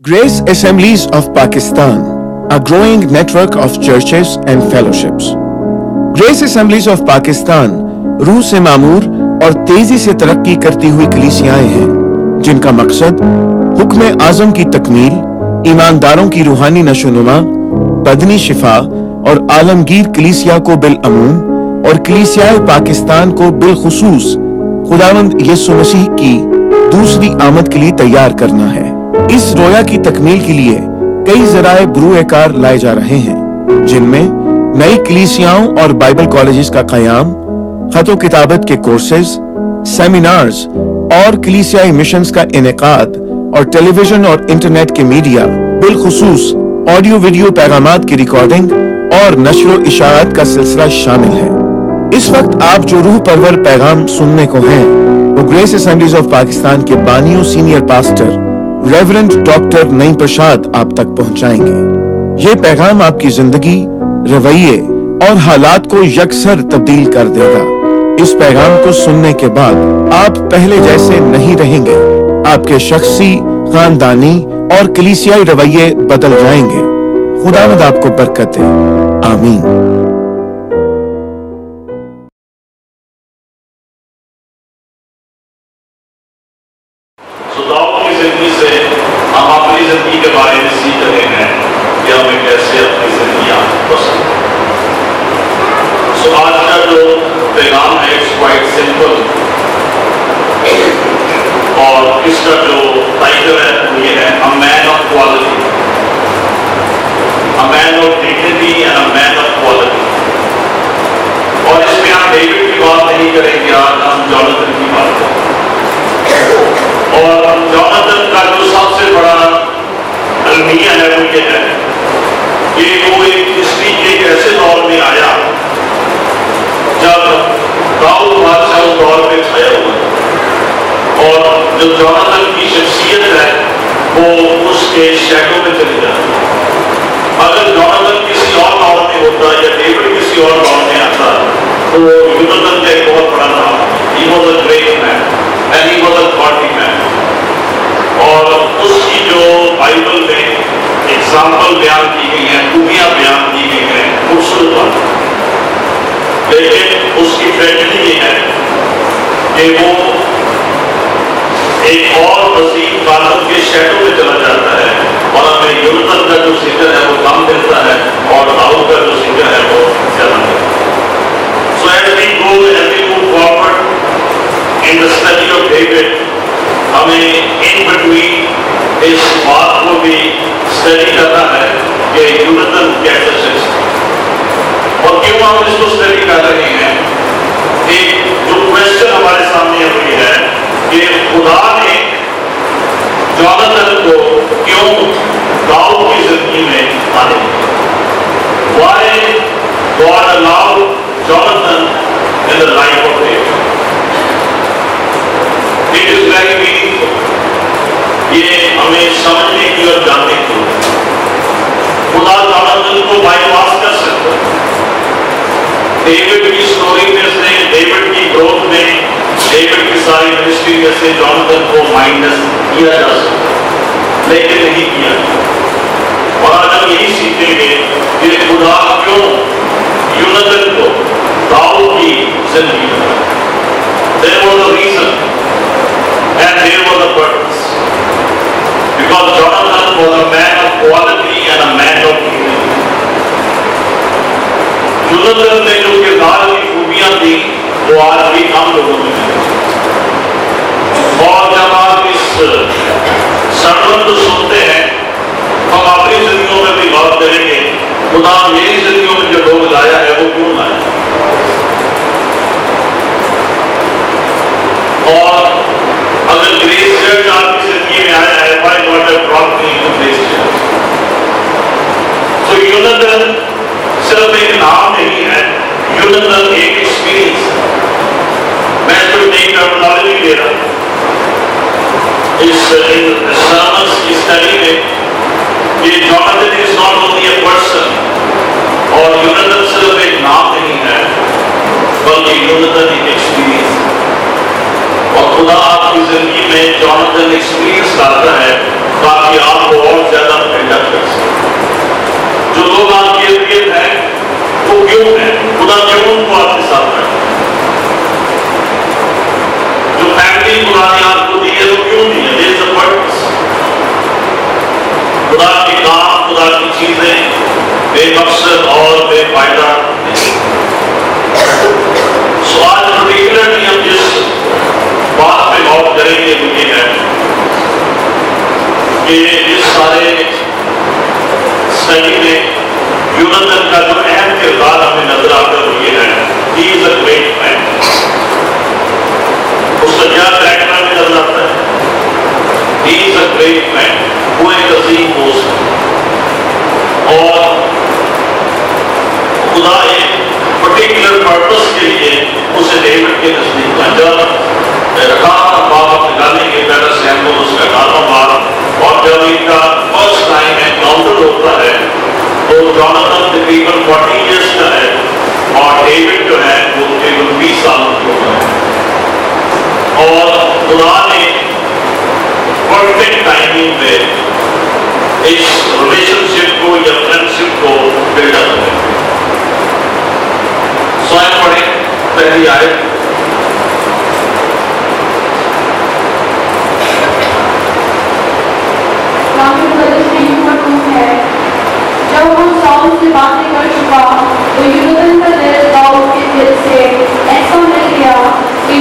Grace Assemblies of Pakistan, a growing network of churches and fellowships. Grace assemblies of Pakistan روح سے معمور اور تیزی سے ترقی کرتی ہوئی کلیسیائیں ہیں جن کا مقصد حکم اعظم کی تکمیل ایمانداروں کی روحانی نشونما، بدنی شفا اور عالمگیر کلیسیا کو بالعموم اور کلیسیائے پاکستان کو بالخصوص خداوند یسو مسیح کی دوسری آمد کے لیے تیار کرنا ہے اس رویا کی تکمیل کے لیے کئی ذرائع بروئے کار لائے جا رہے ہیں، جن میں نئی کلیسیاں اور بائبل کالجز کا قیام، خط و کتابت کے کورسز سیمینارز اور کلیسیائی مشنز کا انعقاد اور ٹیلی ویژن اور انٹرنیٹ کے میڈیا بالخصوص آڈیو ویڈیو پیغامات کی ریکارڈنگ اور نشر و اشاعت کا سلسلہ شامل ہے۔ اس وقت آپ جو روح پرور پیغام سننے کو ہیں، وہ گریس اسمبلیز آف پاکستان کے بانیوں سینئر پاسٹر ریورنڈ ڈاکٹر نئی پرشاد آپ تک پہنچائیں گے۔ یہ پیغام آپ کی زندگی، رویے اور حالات کو یکسر تبدیل کر دے گا۔ اس پیغام کو سننے کے بعد آپ پہلے جیسے نہیں رہیں گے۔ آپ کے شخصی، خاندانی اور کلیسیائی رویے بدل جائیں گے۔ خدا مد آپ کو برکت دے۔ آمین۔ کہ کی بات اور کا جو سب سے بڑا المیہ ہے وہ یہ ہے کہ وہ ایک ایک ایسے دور میں آیا جب بادشاہ اس دور میں چھایا ہوا اور جو کی شخصیت ہے وہ اس کے میں چلی جاتی اگر کسی اور دور میں ہوتا یا ڈیوڈ کسی اور دور میں آتا he was a great man and he was a godly man. اور اس کی جو بائبل میں اگزامپل بیان کی گئی ہیں، خوبیاں بیان کی گئی ہیں، خوبصورت بات. لیکن اس کی ٹریجڈی یہ ہے کہ وہ ایک اور وسیع تعلق کے شہروں میں چلا جاتا ہے اور ہمیں یونتن کا جو سنگر ہے وہ کام ملتا ہے اور راہل کا جو سنگر ہے وہ in the study of David ہمیں ان بٹوین اس بات کو بھی اسٹڈی کرنا ہے کہ یونتن کیسے سے اور کیوں ہم اس کو study کر رہے ہیں؟ ایک جو کوشچن ہمارے سامنے ہوئی ہے کہ خدا نے جونتن کو کیوں داؤد کی زندگی میں آنے Why God allowed Jonathan in the life of David. ہمیں سمجھنے کی اور جاننے کی خدا تعالیٰ نے ان کو بائی پاس کر سکتا ڈیوڈ کی سٹوری میں اس نے ڈیوڈ کی گروتھ میں ڈیوڈ کی ساری منسٹری میں سے جانتن کو مائنس کیا جا سکتا لیکن نہیں کیا۔ اور آج ہم یہی سیکھیں گے ہی از اے گریٹ مین وہ ایک عظیم دوست اور خدا ایک پرٹیکولر پرپس کے لیے اسے ڈیوڈ کے نزدیک جب رکھا باپ نکالنے کے پہلے سیمبل اس کا گانا مار اور جب ان کا فرسٹ ٹائم انکاؤنٹر ہوتا ہے تو جانتن تقریباً فورٹی ایئرس کا ہے اور ڈیوڈ جو ہے وہ تقریباً بیس سال کا ہوتا ہے اور خدا نے پرفیکٹ ٹائمنگ میں اس ریلیشن شپ کو یا فرینڈ شپ کو بلڈ اپ کریں سوائم پڑھیں پہلی آئے جب وہ ساؤنڈ سے باتیں کر چکا تو کا دل داؤد کے دل سے ایسا مل گیا کہ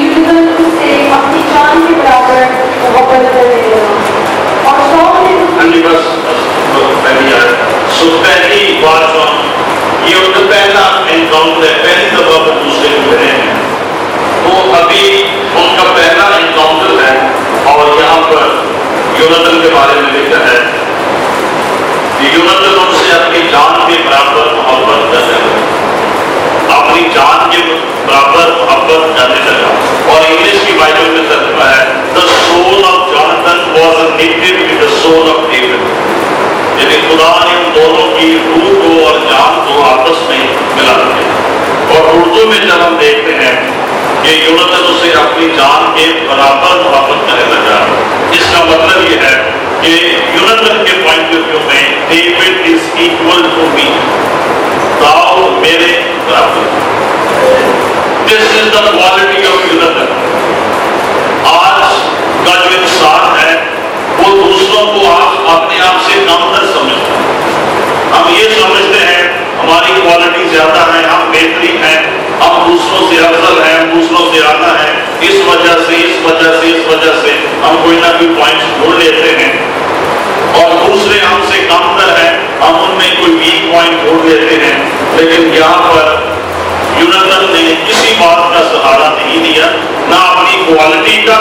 اپنی جان کے برابر محبت کرنے لگا ساؤنڈ بس پہلی آئے سو پہلی بات جو یہ ان کا پہلا انکاؤنٹر ہے پہلی دفعہ وہ دوسرے کو ملے ہیں وہ ابھی ان کا پہلا انکاؤنٹر ہے اور یہاں پر یونتن کے بارے میں لکھا ہے کہ یونتن ان سے اپنی جان کے برابر محبت کرنے لگا اپنی جان کے برابر محبت کرنے لگا اور انگلش کی بائبل میں ترجمہ ہے، the soul of Jonathan was knitted with the soul of David. یعنی خدا نے ان دونوں کی روح کو اور جان کو آپس میں ملا دیا اور اردو میں جب ہم دیکھتے ہیں کہ یونتن اسے اپنی جان کے برابر محبت کرنے لگا اس کا مطلب یہ ہے کہ یونتن کے پوائنٹ آف ویو میں David is equal to me داؤ میرے برابر this is the quality of Jonathan آج کا جو انسان ہے، وہ دوسروں کو آج اپنے آپ سے کم تر سمجھتا ہے ہم یہ سمجھتے ہیں، ہماری کوالٹی زیادہ ہے، ہم بہترین ہیں، ہم دوسروں سے افضل ہیں ہم دوسروں سے آنا ہے اس وجہ سے، اس وجہ سے، اس وجہ سے ہم کوئی نہ کوئی پوائنٹس ڈھونڈ لیتے ہیں۔ اور دوسرے ہم سے کم تر ہیں ہم ان میں کوئی ویک پوائنٹ ڈھونڈ لیتے ہیں، لیکن یہاں پر یونتن نے کسی بات کا سہارا نہیں دیا، نہ اپنی کوالٹی کا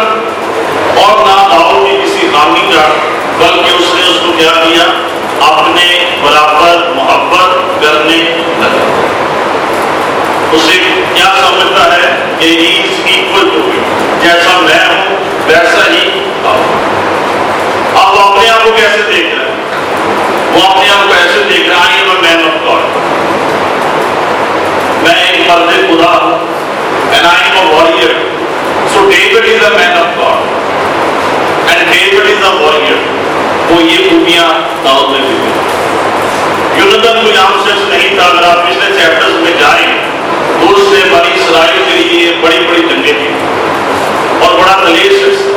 اور نہ داؤ کی کسی خامی کا، بلکہ اس نے اس کو کیا کیا اپنے برابر محبت کرنے لگا اسے کیا سمجھتا ہے کہ ہی از اکول ٹو جیسا میں ہوں، ویسا ہی آپ۔ اب اپنے آپ کو کیسے دیکھ رہے ہیں؟ وہ اپنے آپ کو ایسے دیکھ رہا ہے میں مین آف گاڈ میں ایک مرد خدا ہوں۔ and I am a warrior so David is a man of God and David is a وہ یہ خوبیاں داؤد میں بھی ہوئی یونتن کوئی عام شخص نہیں تھا، اگر آپ پچھلے چیپٹرز میں جائیں تو اس سے بنی اسرائیل کے لیے بڑی بڑی جنگیں تھیں۔ اور بڑا دلیل شخص تھا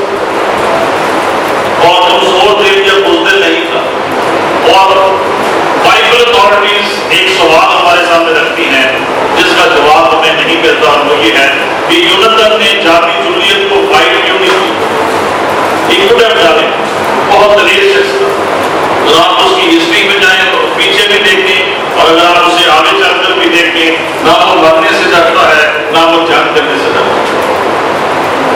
اور کمزور دل یا بزدل نہیں تھا اور بائبل اتھارٹیز ایک سوال ہمارے سامنے رکھتی ہیں، جس کا جواب ہمیں نہیں ملتا اور وہ یہ ہے کہ یونتن نے جاتی جولیت کو فائٹ کیوں نہیں کی ہی could have بہت دلیل شخص اگر آپ اس کی ہسٹری میں جائیں تو پیچھے بھی دیکھیں اور اگر آپ اسے آگے چل کر بھی دیکھیں نہ وہ مرنے سے ڈرتا ہے نہ وہ جنگ کرنے سے ڈرتا ہے۔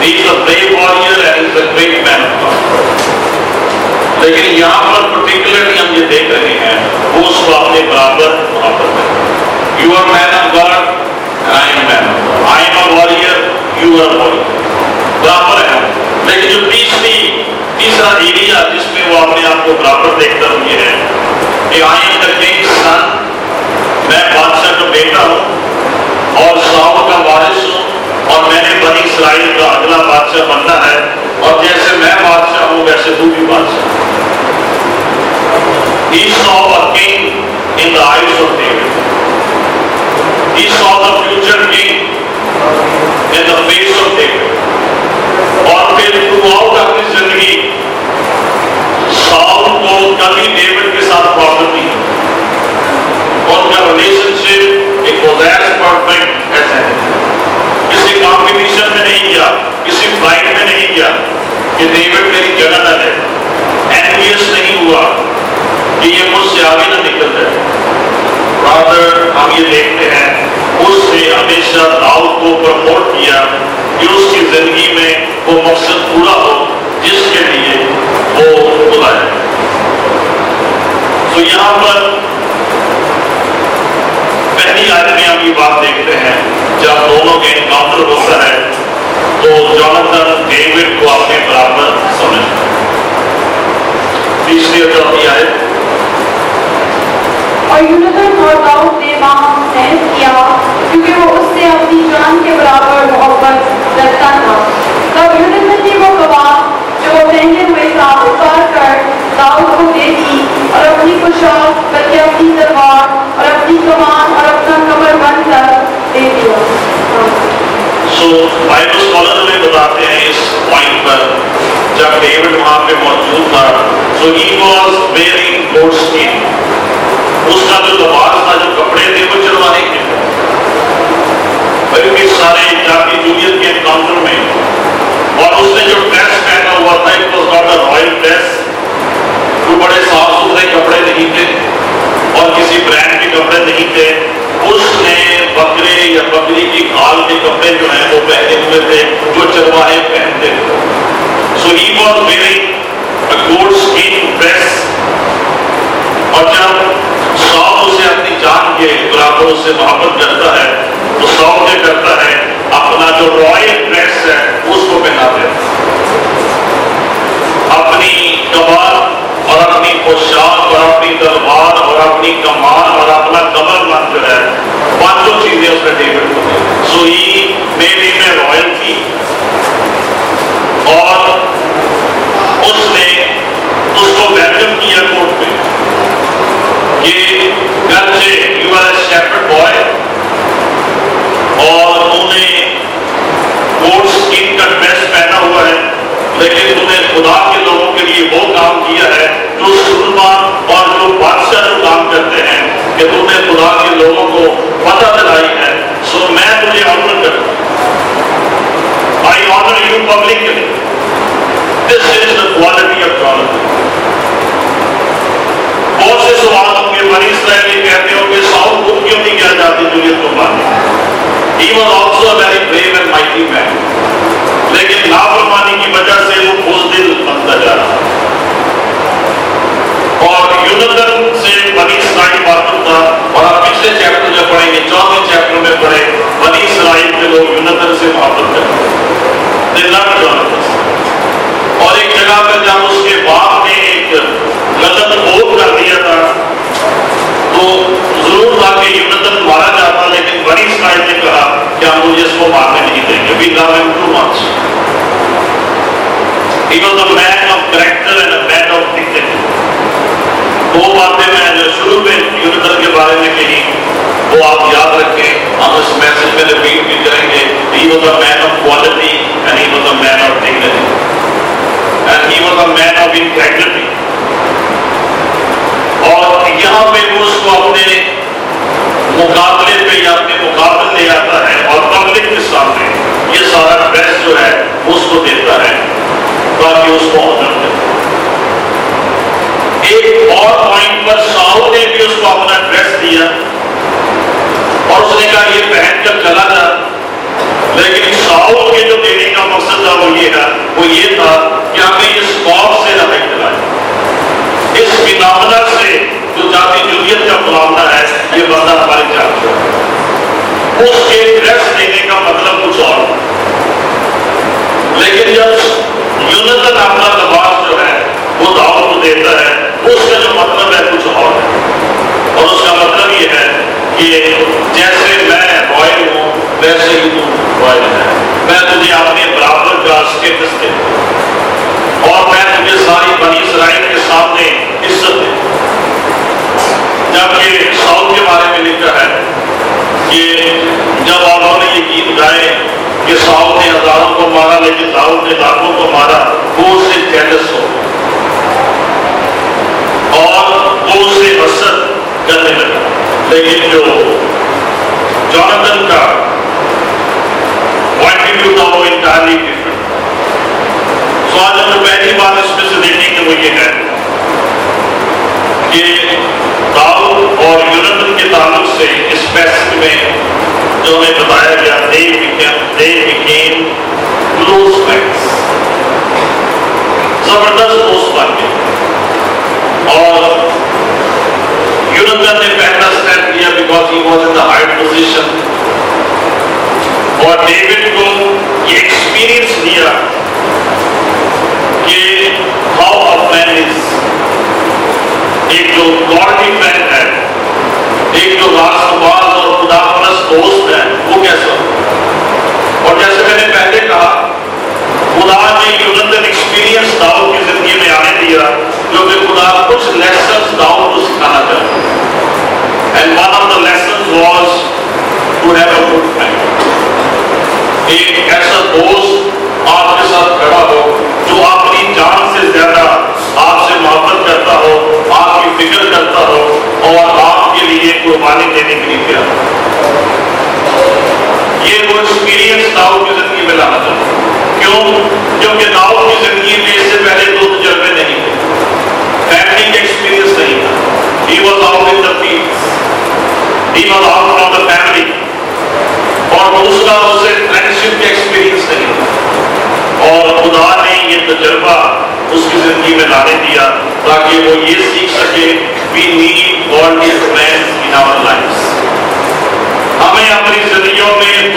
He is a brave warrior and is a great man of God. لیکن یہاں پر پرٹیکولرلی ہم یہ دیکھ رہے ہیں کو اپنے برابر محبت ہے you are man of God I am man of God I am a warrior you are warrior برابر ہے۔ لیکن جو تیسری، تیسرا ایریا جس میں وہ اپنے آپ کو برابر دیکھتا ہوں یہ ہے کہ آئی ایم دا کنگ سن میں بادشاہ کا بیٹا ہوں اور ساؤ کا وارث ہوں اور میں نے بنی اسرائیل کا اگلا بادشاہ بننا ہے اور جیسے میں بادشاہ ہوں، ویسے تو بھی بادشاہ ہوں۔ He saw a king in the eyes of David. He saw the future king in the face of David. اور پھر تھروآؤٹ اپنی زندگی ساؤل کو کبھی ڈیوڈ کے ساتھ پرابلم نہیں ہے کا ریلیشن شپ ایک وزیر پرفیکٹ ایسا ہے کسی کمپٹیشن میں نہیں گیا کسی فلائٹ میں نہیں گیا کہ ڈیوڈ میری جگہ نہ لے اینویس نہیں ہوا کہ یہ مجھ سے آگے نہ نکلتا ہے۔ رادر ہم یہ دیکھتے ہیں اس نے ہمیشہ داؤد کو پرموٹ کیا، کہ اس کی زندگی میں وہ مقصد پورا ہو، جس کے لیے وہ کھلا ہے۔ تو یہاں پر پہلی آج میں ہم یہ بات دیکھتے ہیں، جب دونوں کے انکاؤنٹر ہوتا ہے، تو جانتن ڈیوڈ کو اپنے برابر سمجھتا ہے تیسری اور چوتھی آئے اور یونتن اور نے وہاں سین کیا، کیونکہ وہ اس سے اپنی جان کے برابر محبت رکھتا تھا۔ تب یونتن نے وہ کباب جو وہ پہنے ہوئے تھا اتار کر داؤد کو دے دی اور اپنی کشاک بلکہ اپنی تلوار اور اپنی کمان اور اپنا کمر بند کر دے دیا۔ سو بائبل اسکالر تو he was wearing goat skin اس کا جو لباس تھا، جو کپڑے تھے، وہ چروانے کے بلکہ سارے جاتی جولیت کے انکاؤنٹر میں، اور اس نے جو ڈریس پہنا ہوا تھا it was not a royal dress وہ بڑے صاف ستھرے کپڑے نہیں تھے، اور کسی برانڈ کے کپڑے نہیں تھے۔ اس نے بکرے یا بکری کی کھال کے کپڑے جو ہیں، وہ پہنے ہوئے تھے، جو چرواہے پہنتے تھے۔ So he was wearing goats in press اور جب ساؤ سے اپنی جان کے برابروں سے محبت کرتا ہے تو ساؤ کیا کرتا ہے، اپنا جو رائل ڈریس ہے، اس کو پہنا دیتا اپنی کمال اور اپنی پوشاک اور اپنی تلوار اور اپنی کمال اور اپنا کمر مت جو ہے، پانچوں چیزیں اس نے ڈیوڈ کو دی سو ہی میرے میں رائل تھی۔ اور اس نے اور انہوں نے ڈریس پہنا ہوا ہے، لیکن تم نے خدا کے لوگوں کے لیے وہ کام کیا ہے جو سلمان اور جو بادشاہ جو کام کرتے ہیں کہ تم نے خدا کے لوگوں کو پتہ دلائی ہے۔ سو میں تجھے آنر کرتا I honour you publicly this is the quality of God بہت سے سوال ہوں گے بنی اسرائیل کہتے ہو کہ ساؤتھ کو کیوں نہیں کیا جاتی جو یہ قربانی لیکن لاپرواہی کی وجہ سے وہ بزدل بنتا جا رہا اور یونتر سے بنی اسرائیل معلوم تھا was a man of quality and he was a man of dignity. And he was a man of integrity. اور یہاں پہ وہ اس کو اپنے مقابلے پہ یا اپنے مقابل لے آتا ہے اور پبلک کے سامنے یہ سارا ڈریس جو ہے اس کو دیتا ہے تاکہ اس کو آنر دے ایک اور پوائنٹ پر ساؤ نے بھی اس کو اپنا ڈریس دیا اور اس نے کہا یہ پہن کر چلا لیکن ساؤتھ کے جو دینے کا مقصد تھا وہ یہ ہے وہ یہ تھا کہ ہمیں اس خوف سے نہ لائے اس فنامنا سے جو جاتی جولیت کا معاملہ ہے، یہ بندہ ہمارے جاتی ہے؟ اس کے ریس دینے کا مطلب کچھ اور۔ لیکن جب یونتن اپنا لباس جو ہے، وہ دعوت کو دیتا ہے، اس کا جو مطلب ہے، کچھ اور ہے۔ اور اس کا مطلب یہ ہے کہ جیسے جیسے ہی میں تجھے اپنے برابر کا اور میں تجھے ساری بنی اسرائیل کے سامنے عزت جبکہ کے بارے میں لکھا ہے کہ جب آباؤں نے یہ گیت گائے کہ نے ہزاروں کو مارا، لیکن داؤد نے لاکھوں کو مارا، وہ اس سے جیلس تعلق سے اس فیصل میں جو ہمیں بتایا گیا زبردست دوست بن گئے اور یونندر نے پہلا اسٹیپ لیا because he was in high position اور ڈیوڈ کو یہ ایکسپیرئنس دیا دوست ہے وہ کیسا اور جیسے میں نے پہلے کہا، خدا نے یونندن ایکسپیرینس داؤ کی زندگی میں آنے دیا جو کہ خدا کچھ لیسنز داؤ کو سکھانا چاہتا and one of the was to have a good friend ایک ایسا دوست آپ کے ساتھ کھڑا ہو، جو اپنی جان سے زیادہ آپ سے محبت کرتا ہو، آپ کی فکر کرتا ہو، اور آپ کے لیے قربانی دینے کے لیے تیار ہو۔ یہ وہ ایکسپیرینس داؤد کی زندگی میں لانا چاہتا کیوں؟ کیونکہ داؤد کی زندگی میں اس سے پہلے دو تجربے نہیں تھے۔ فیملی کا ایکسپیرینس نہیں تھا۔ He was out in the fields he was out from the family اور دوسرا اسے فرینڈشپ کا ایکسپیرینس نہیں تھا۔ اور خدا نے یہ تجربہ اس کی زندگی میں لانے دیا تاکہ وہ یہ سیکھ سکے we need God his plans in our lives ہمیں اپنی زندگیوں میں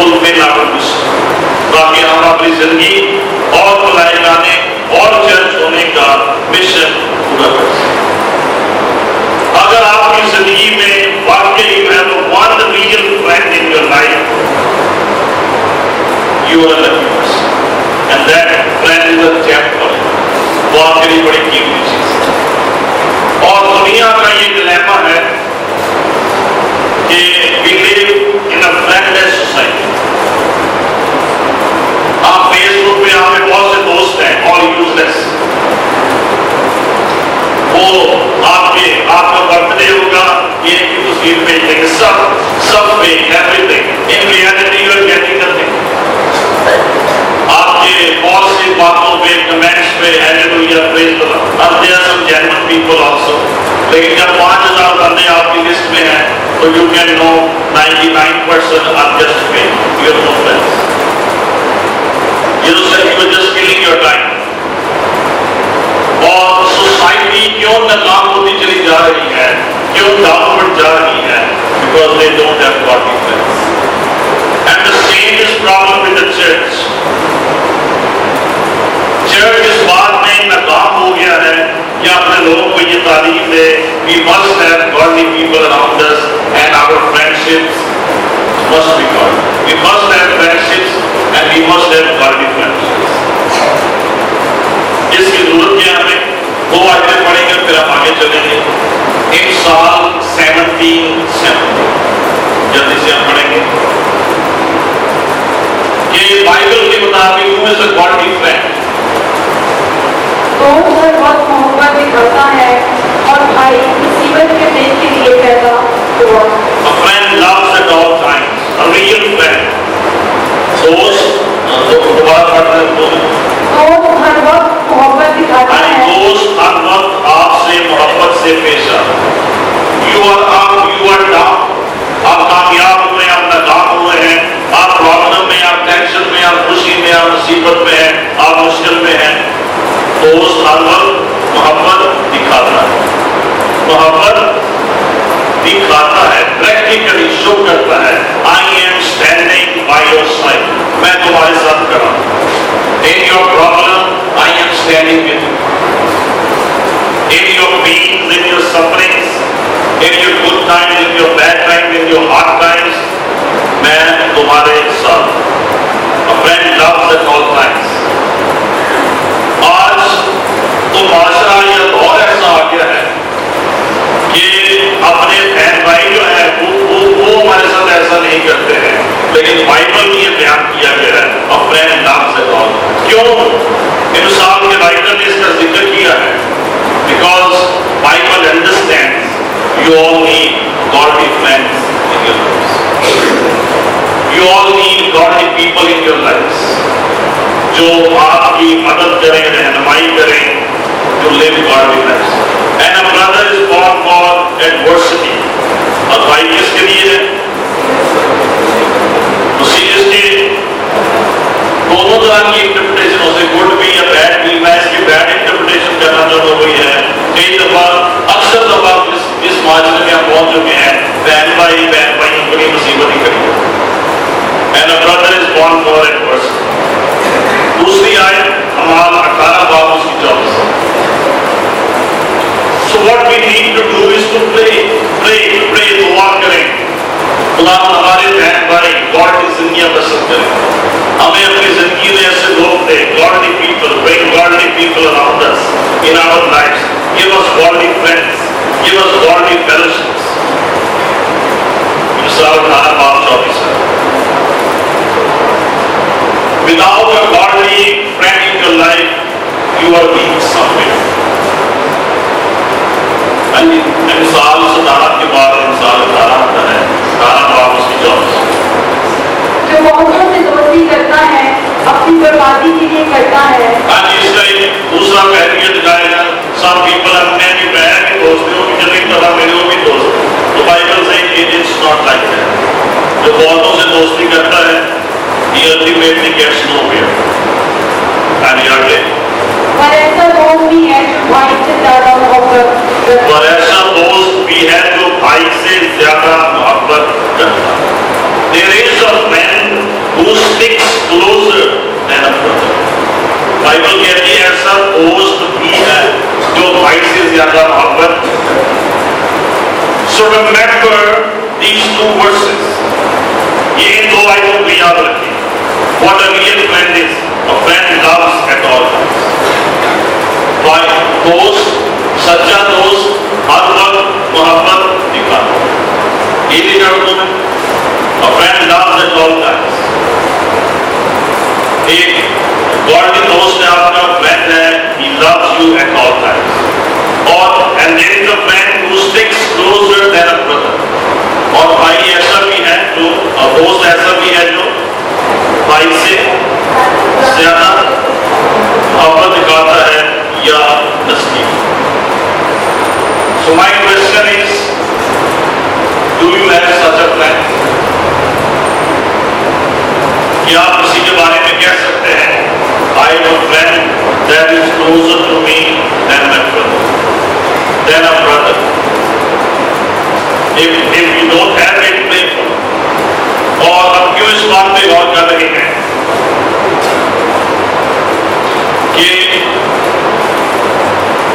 خود میں باقی ہم اپنی زندگی اور بلائے جانے اور چرچ ہونے کا مشن پورا کر اگر آپ کی زندگی میں واقعی میں تو one real friend in your life you are lucky and that friend is a بڑی قیمتی چیز being, everything. In reality, you are getting nothing. آپ کے بہت سی باتوں پہ کمنٹس پہ ہیلویا فیس اب they some genuine people also لیکن جب پانچ ہزار بندے آپ کی لسٹ میں ہیں تو you can know ninety nine percent are just pay your no friends یہ تو صرف you just killing your time اور سوسائٹی کیوں ناکام ہوتی چلی جا رہی ہے؟ کیوں ڈاؤن جا رہی ہے؟ because they don't have God in them. And the same is problem with the church. Church is what name a ho gaya hai, ya apne logon ko ye taaleem de, we must have godly people around us and our friendships must be godly. We must have friendships and we must have godly friendships. جس کی ضرورت کیا ہمیں وہ آگے پڑھیں گے پھر ہم آگے چلیں گے ایک سال سیونٹی سیون جلدی سے ہم پڑھیں گے۔ کہ بائبل کے مطابق ہوں اسے گوڈ ڈیفرینٹ کون ہر وقت محبت دکھاتا ہے اور بھائی مصیبت کے دن کے لیے پیدا ہوا۔ Friend loves at all time real friend دوست دوبارہ پڑھ رہے ہیں۔ دوست کون ہر وقت محبت دکھاتا ہے۔ دوست ہر وقت سے محبت سے پیش آ۔ You are up you are down آپ کامیاب ہوئے آپ ناکام ہوئے ہیں، آپ پرابلم میں، آپ ٹینشن میں، آپ خوشی میں، آپ مصیبت میں ہیں، آپ مشکل میں ہیں۔ تو اس حال محبت دکھاتا ہے۔ محبت دکھاتا ہے پریکٹیکلی شو کرتا ہے۔ I am standing by your side میں تمہارے ساتھ کرا ہوں۔ In your problem I am standing with in your pains, in your sufferings, in your good times, in your bad times, in your hard times, میں تمہارے ساتھ A friend loves at all times. آج تو معاشرہ یہ دور ایسا آ گیا ہے کہ اپنے بہن بھائی جو ہے وہ ہمارے ساتھ ایسا نہیں کرتے ہیں لیکن بائبل میں یہ بیان کیا گیا ہے friend loves at all. کیوں انسان کے رائٹر نے اس کا ذکر کیا ہے because Bible understands you all need godly friends in your lives. You all need godly people in your lives. جو آپ کی مدد کریں، رہنمائی کریں جو لیو گاڈ بھی رہے ہیں اینا برادر اس بار فار ایڈورسٹی اور بھائی کس کے لیے ہے؟ اسی جس کے دونوں طرح کی انٹرپٹیشن ہو سے گوڈ بھی یا بیڈ بھی. میں اس کی بیڈ پاپولیشن نظر ہو گئی ہے کئی دفعہ اکثر دفعہ اس, اس معاشرے میں ہم پہنچ چکے ہیں۔ بہن بھائی بہن بھائی بڑی مصیبت کری۔ And brother is born for adversity آئے ہمارا اٹھارہ باب اس کی job so what we need to do is to pray pray pray دعا کریں۔ اللہ ہمارے بہن بھائی گاڈ کی زندگیاں بسر کریں۔ ہمیں اپنی زندگی میں ایسے لوگ godly people, bring godly people around us in our lives. Give us godly friends. Give us godly fellowships. You serve our mouth of Without a godly friend in your life, you are being suffering. سال سدھار کے بعد سال سدھار آتا ہے سارا بار اس کی جاب سے کی بربادی کے لیے کرتا ہے۔ آج اس لیے دوسرا کیفیت جائے گا سب پیپل آر میں بھی میں بھی دوست ہوں مجھے بھی طرح میرے وہ بھی دوست تو بائبل سے it is not like that جو بہتوں سے دوستی کرتا ہے یہ الٹیمیٹلی گیٹس نو ویئر آگے آگے۔ پر ایسا دوست بھی ہے جو بھائی سے زیادہ محبت پر ایسا دوست بھی ہے جو بھائی سے زیادہ محبت کرتا ہے۔ یاد رکھیں واٹ اے سچا دوست محبت جو اور دکھاتا ہے یا نسلی سو مائی کوشچن کہ آپ اسی کے بارے میں کہہ سکتے ہیں I know friend that is closer to me than my brother than a brother if you don't have it pray اور اب کیوں اس بات پہ غور کر رہے ہیں کہ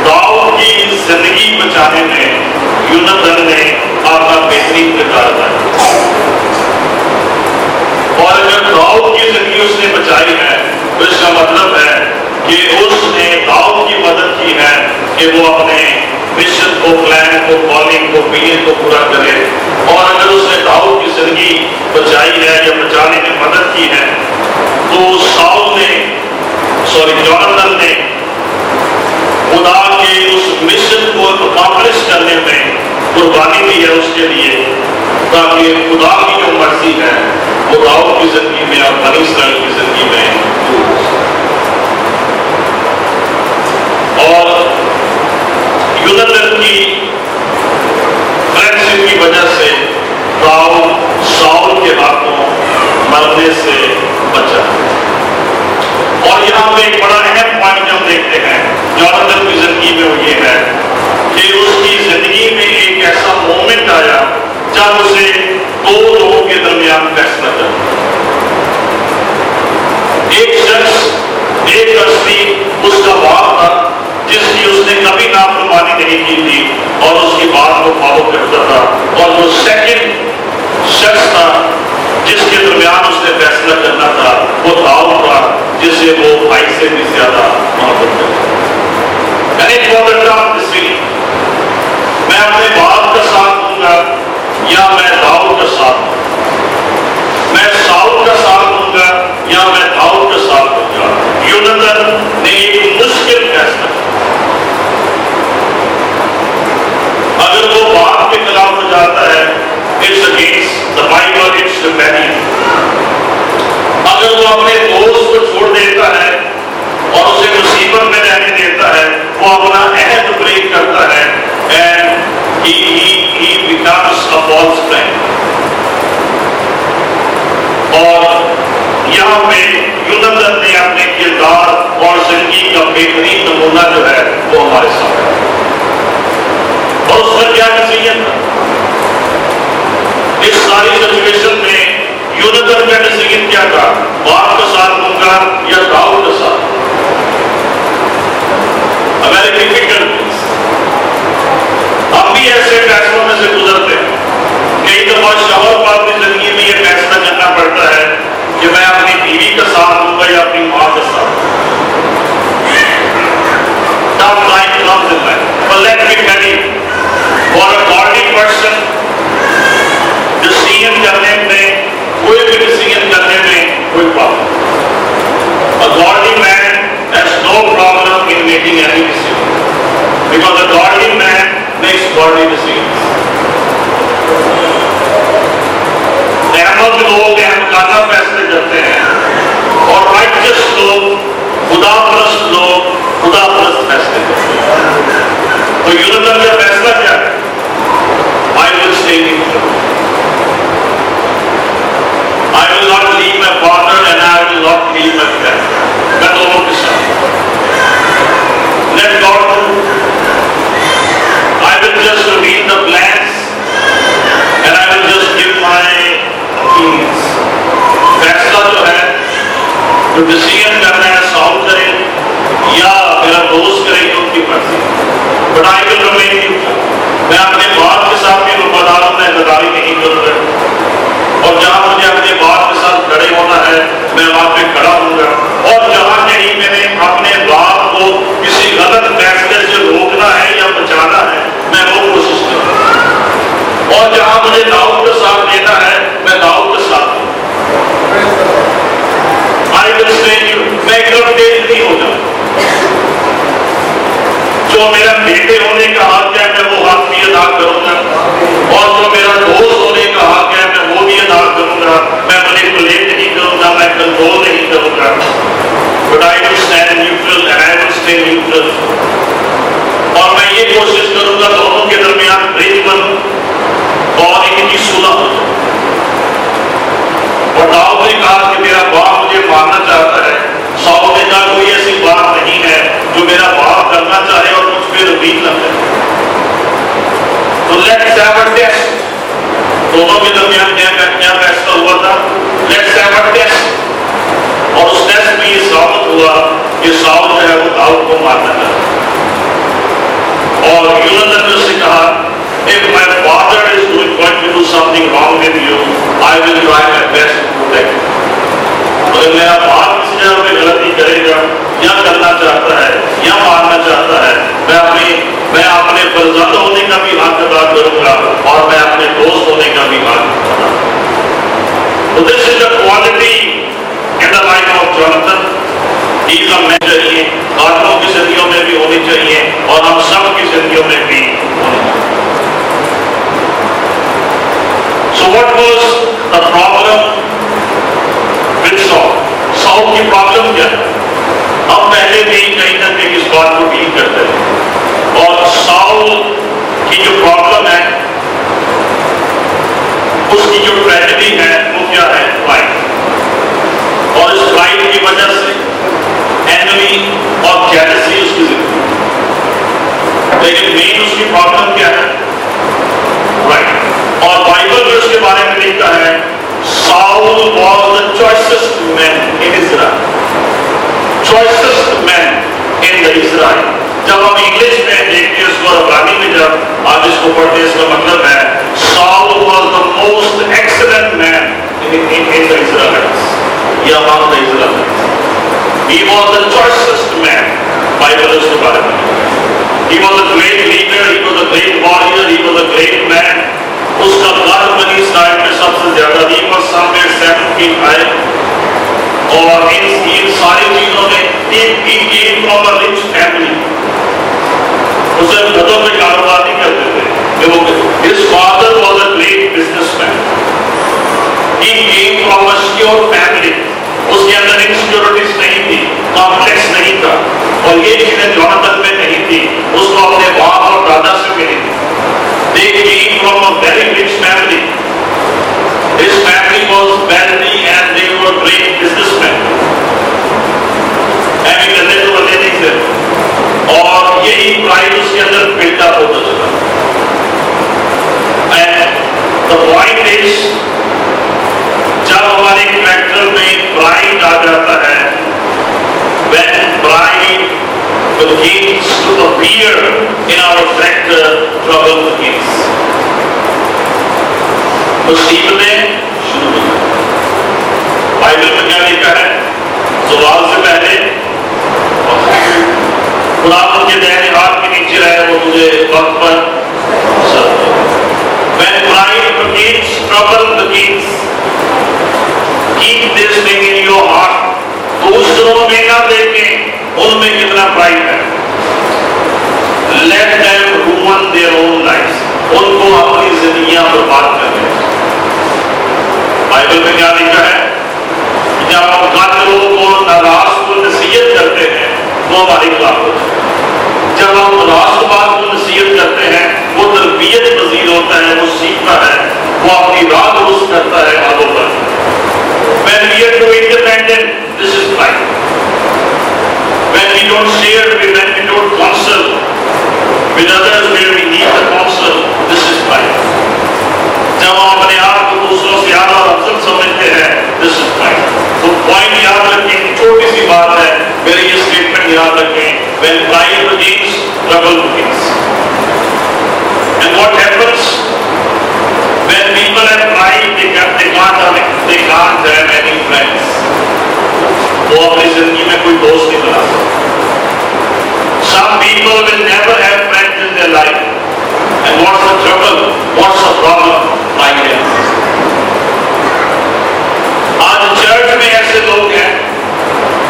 داؤد کی زندگی بچانے میں یونت نے آپ کا بہترین کردار ادا کیا۔ داؤد کی زندگی اس نے بچائی ہے۔ تو اس کا مطلب ہے کہ اس نے داؤد کی مدد کی ہے کہ وہ اپنے مشن کو، پلان کو بالنگ کو پینے کو پورا کرے۔ اور اگر اس نے داؤد کی زندگی بچائی ہے یا بچانے میں مدد کی ہے، تو ساؤ نے، سوری جانتن نے خدا کے اس مشن کو اکامپلش کرنے میں قربانی دی ہے اس کے لیے۔ تاکہ خدا کی جو مرضی ہے وہ راؤ کی زندگی میں اور بنی اسرائیل کی زندگی میں اور یونتن کی فریکشن کی وجہ سے راؤ ساؤل کے ہاتھوں مرنے سے بچا۔ اور یہاں پہ ایک بڑا اہم پوائنٹ ہم دیکھتے ہیں یونتن کی زندگی میں وہ یہ ہے کہ اس کی ہوا کہ ساؤل جو ہے وہ داؤد کو مارنا چاہتا اور یونتن نے اس سے کہا if my father is doing, going to do something wrong with you, I will try my best to protect you. اگر میرا باپ کسی جگہ پہ غلطی کرے گا یا کرنا چاہتا ہے یا مارنا چاہتا ہے۔ میں اپنی میں اپنے فرزند ہونے کا بھی حق ادا کروں گا اور میں اپنے دوست ہونے کا بھی حق ادا کروں گا۔ تو this is the quality in the life of Jonathan یہ ہمیں چاہیے خاتموں کی زندگیوں میں بھی ہونی چاہیے اور ہم سب کی زندگیوں میں بھی ہونی چاہیے۔ So what was the problem with Saul? Saul کی پرابلم کیا ہے? ہم پہلے بھی کہیں نہ کہیں اس بات کو ڈیل کرتے ہیں۔ اور ساؤل کی جو پرابلم ہے، اس کی جو ٹریجڈی ہے وہ کیا ہے? فلائٹ اور اس فلائٹ کی وجہ سے اینمی اور جیلسی اس کی زندگی لیکن مین اس کی پرابلم کیا ہے؟ رائٹ اور بائبل میں اس کے بارے میں لکھتا ہے Saul was the چوائسسٹ main in Israel چوائسسٹ main in the اسرائیل جب ہم انگلش میں دیکھتے ہیں اس کو عبرانی میں، جب آپ اس کو پڑھتے ہیں، اس کا مطلب ہے Saul was the most excellent man in the Israel یا امام دا اسرائیل He was the choicest man, Bible is about him. He was a great leader, he was a great warrior, he was a great man. اس کا گھر بنی اسرائیل میں سب سے زیادہ تھی پر سامنے سیون فیٹ آئے اور ان ان ساری چیزوں میں ایک بھی came from a rich family اسے گھروں میں کاروبار نہیں کرتے تھے کہ وہ his father was a great businessman he came from a sure family کے اندر انسیکیورٹیز نہیں تھی کمپلیکس نہیں تھا اور یہ چیزیں جونتن میں نہیں تھی، اس کو اپنے باپ اور دادا سے ملی تھی۔ They came from a very rich family His family was wealthy and they were great businessmen. Having کرنے تو بندے نہیں تھے اور یہی پرائز اس کے اندر بلڈ اپ ہوتا چلا And the point is جب ہمارے کریکٹر میں پرائڈ آ جاتا ہے when pride begins to appear in our character trouble begins مصیبتیں شروع ہو بائبل میں کیا لکھا ہے زوال سے پہلے خدا ان کے دہنے ہاتھ کے نیچے رہے، وہ تجھے وقت پر سر when pride begins trouble begins keep this thing in your heart. دوسروں میں نہ دیکھیں، ان میں کتنا پرائڈ ہے؟ Let them ruin their own lives. ان کو اپنی زندگیاں برباد کر دیں۔ بائبل میں کیا لکھا ہے؟ جب ہم قاتلوں کو ناراض کو نصیحت کرتے ہیں، وہ ہمارے خلاف ہوتا ہے۔ جب ہم راست بات کو نصیحت کرتے ہیں، وہ تربیت پذیر ہوتا ہے، وہ سیکھتا ہے، وہ اپنی راہ درست کرتا ہے آگوں پر when we are too independent this is right when we don't share when we don't counsel زندگی میں کوئی دوست نہیں بنا سکتا۔ Some people will never have their life. And what's the trouble? What's the problem? Pride is آج church میں ایسے لوگ ہیں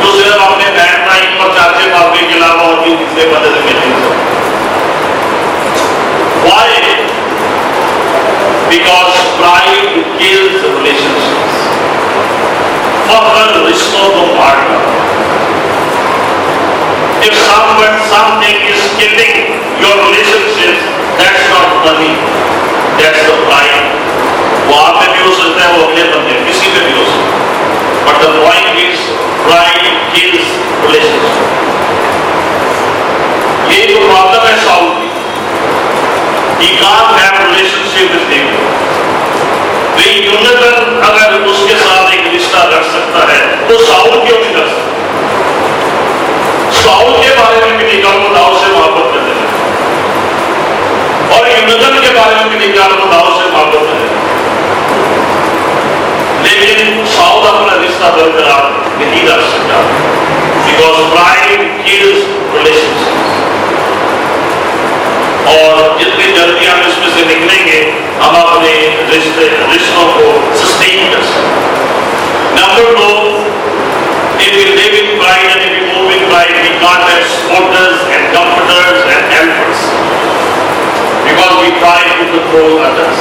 جو صرف اپنے بہن بھائی اور چاچے باپے کے علاوہ اور بھی تیسرے بندے سے نہیں Why? Because pride kills relationships. فخر رشتوں کو مارنا if someone, something is killing your relationships, that's not money. That's the pride. وہ آپ پہ بھی ہو سکتا ہے وہ اگلے بندے کسی پہ بھی ہو سکتا ہے but the point is pride kills relationship. یہ جو پرابلم ہے ساؤل کی he can't have relationship with him یونیٹر اگر اس کے ساتھ ایک رشتہ رکھ سکتا ہے تو ساؤل کیوں نہیں ماحول کے بارے میں بھی نگاہ و داؤ سے محبت کرتے ہیں۔ اور یونزم کے بارے میں بھی نگاہ و داؤ سے محبت کرتے ہیں۔ لیکن ساؤتھ اپنا رشتہ برقرار نہیں رکھ سکتا۔ بیکاز پرائڈ کلز ریلیشنشپ اور جتنی جلدی ہم اس میں سے نکلیں گے، ہم اپنے رشتے، رشتوں کو سسٹین کر سکتے number do they will leave pride like we can't have supporters and comforters and helpers because we try to control others.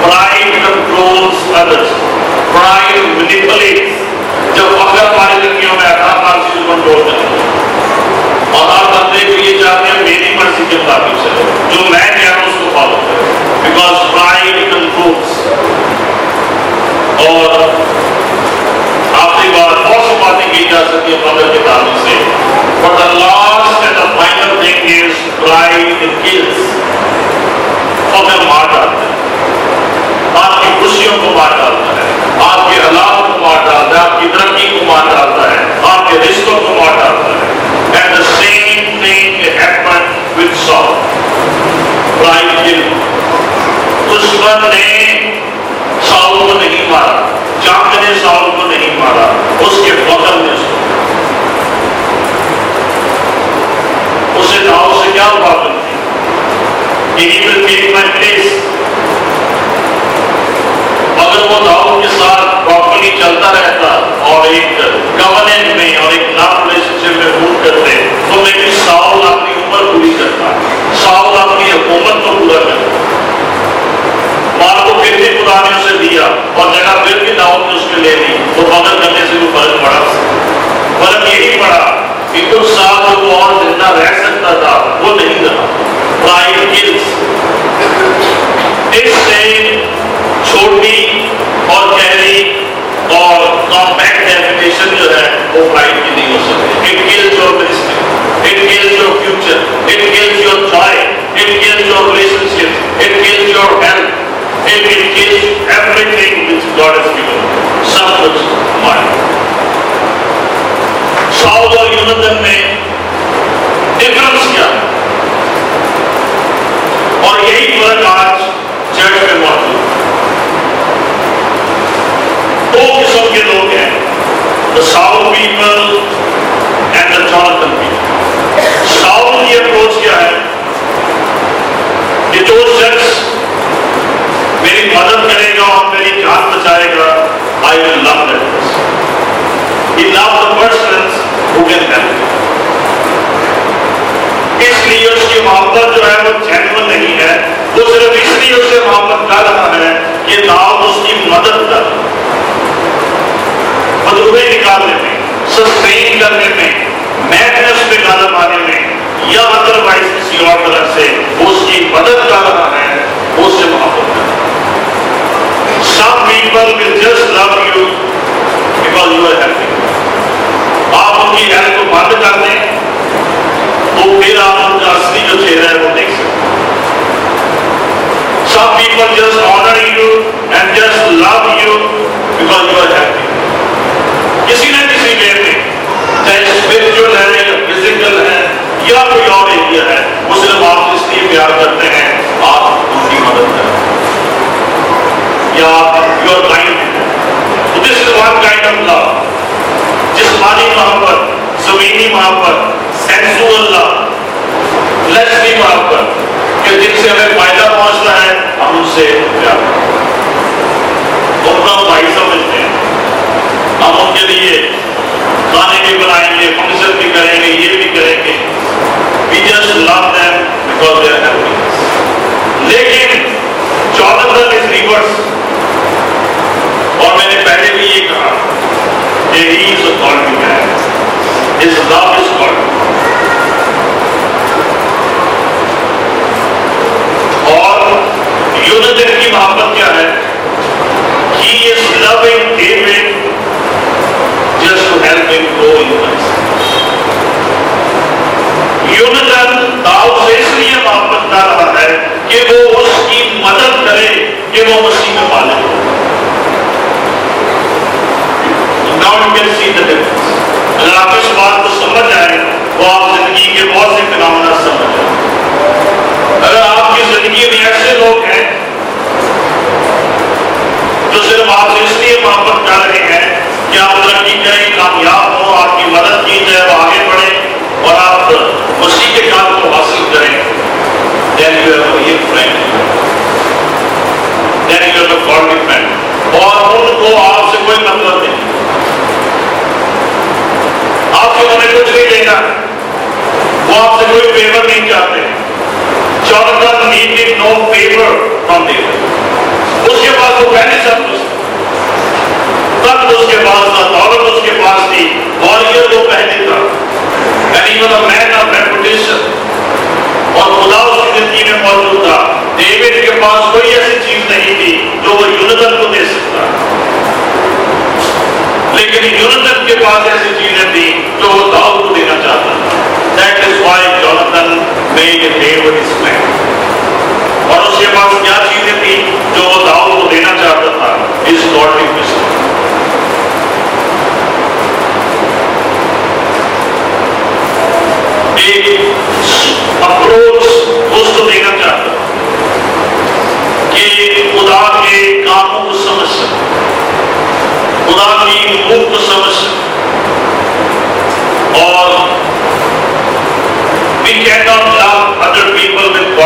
Pride controls others. Pride manipulates. جب وقت ہماری زندگیوں میں آتا ہر چیز کنٹرول کرتے ہیں اور ہر بندے کو یہ چاہتے ہیں، میری مرضی کے مطابق چلے جو میں کہہ ہوں، اس کو فالو کریں بیکاز پرائڈ کنٹرولس اور جا سکے مگر کے تعلق سے But the last and the final thing is pride kills of a martyr. آپ کی خوشیوں کو مار ڈالتا ہے، آپ کے حالات کو مار ڈالتا ہے، آپ کی ترقی کو مار ڈالتا ہے، آپ کے رشتوں کو مار ڈالتا ہے and the same thing happened with Saul. Pride killed. دشمن نے ساؤ کو نہیں مارا چاک نے ساؤل کو نہیں مارا، اس کے فوتن نے اسے داؤ سے کیا پرابلم تھی؟ اگر وہ داؤ کے ساتھ پراپرلی چلتا رہتا اور ایک گورننٹ میں اور ایک نام ریلیشن میں روٹ کرتے، تو میری ساؤل اپنی عمر پوری کرتا۔ ہے صاحب نے اسے دیا اور جگہ پھر بھی دعوت نے اس کے لے لی تو بدل کرنے سے وہ فرق پڑا۔ فرق یہی پڑا فکر صاحب جو وہ اور زندہ رہ سکتا تھا، وہ نہیں رہا۔ پرائیڈ کلز اس سے چھوٹی اور گہری اور کمپیکٹ ڈیفینیشن جو ہے، وہ پرائیڈ کی نہیں ہو سکتی۔ It kills your business it kills your future it kills your joy it kills your relationship it kills your health سنچ so